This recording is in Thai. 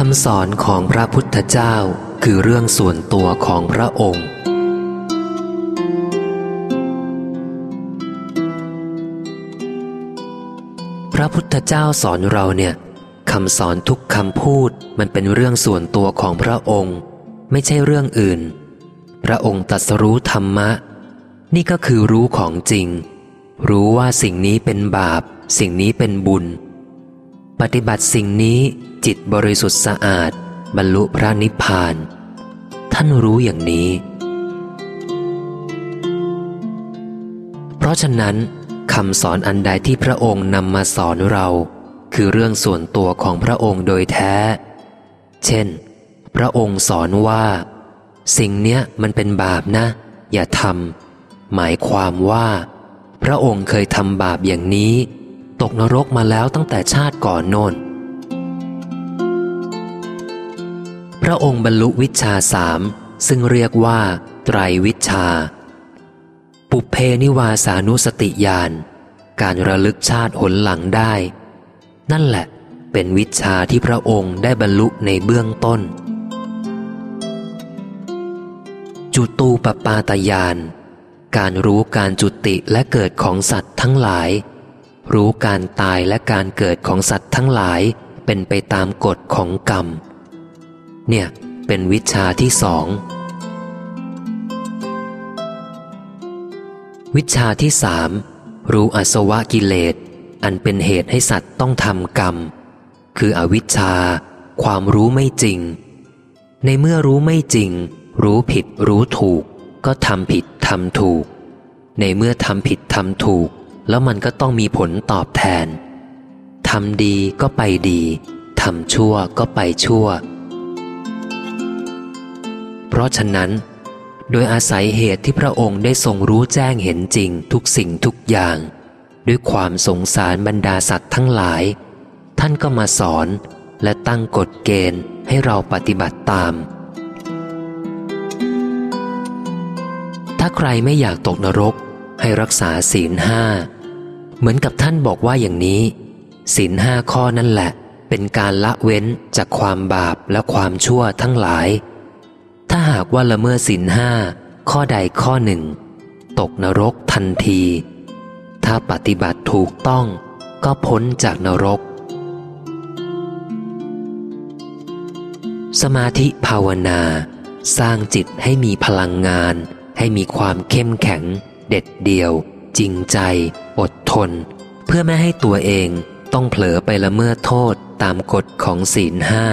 คำสอนของพระพุทธเจ้าคือเรื่องส่วนตัวของพระองค์ พระพุทธเจ้าสอนเราเนี่ยคำสอนทุกคำพูดมันเป็นเรื่องส่วนตัวของพระองค์ ไม่ใช่เรื่องอื่น พระองค์ตรัสรู้ธรรมะ นี่ก็คือรู้ของจริง รู้ว่าสิ่งนี้เป็นบาป สิ่งนี้เป็นบุญ ปฏิบัติสิ่งนี้ จิตบริสุทธิ์สะอาด บรรลุพระนิพพาน ท่านรู้อย่างนี้ เพราะฉะนั้นคำสอนอันใดที่พระองค์นำมาสอนเรา คือเรื่องส่วนตัวของพระองค์โดยแท้ เช่น พระองค์สอนว่า สิ่งเนี้ยมันเป็นบาปนะ อย่าทำหมายความว่า พระองค์เคยทำบาปอย่างนี้ ตกนรกมาแล้วตั้งแต่ชาติก่อนโน้น ระองค์บรรลุวิชาสามซึ่งเรียกว่า ไตรวิชา ปุเพนิวาสานุสติญาณการระลึกชาติหนหลังได้ นั่นแหละเป็นวิชาที่พระองค์ได้บรรลุในเบื้องต้น จุตูปปาตญาณการรู้การจุติและเกิดของสัตว์ทั้งหลาย รู้การตายและการเกิดของสัตว์ทั้งหลายเป็นไปตามกฎของกรรม เนี่ยเป็นวิชาที่สอง วิชาที่สามรู้อสวะกิเลส อันเป็นเหตุให้สัตว์ต้องทำกรรม คืออวิชชา ความรู้ไม่จริง ในเมื่อรู้ไม่จริง รู้ผิดรู้ถูก ก็ทำผิดทำถูก ในเมื่อทำผิดทำถูก แล้วมันก็ต้องมีผลตอบแทนทำดีก็ไปดีทำชั่วก็ไปชั่ว เพราะฉะนั้น โดยอาศัยเหตุที่พระองค์ได้ทรงรู้แจ้งเห็นจริงทุกสิ่งทุกอย่าง ด้วยความสงสารบรรดาสัตว์ทั้งหลาย ท่านก็มาสอนและตั้งกฎเกณฑ์ให้เราปฏิบัติตาม ถ้าใครไม่อยากตกนรกให้รักษาศีลห้าเหมือนกับท่านบอกว่าอย่างนี้ ศีลห้าข้อนั่นแหละ เป็นการละเว้นจากความบาปและความชั่วทั้งหลาย หากว่าละเมิดศีลห้าข้อใดข้อหนึ่ง ตกนรกทันที ถ้าปฏิบัติถูกต้องก็พ้นจากนรก สมาธิภาวนา สร้างจิตให้มีพลังงาน ให้มีความเข้มแข็ง เด็ดเดี่ยว จริงใจ อดทน เพื่อไม่ให้ตัวเองต้องเผลอไปละเมิดโทษตามกฎของศีลห้า